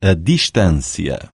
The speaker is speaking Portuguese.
a distância.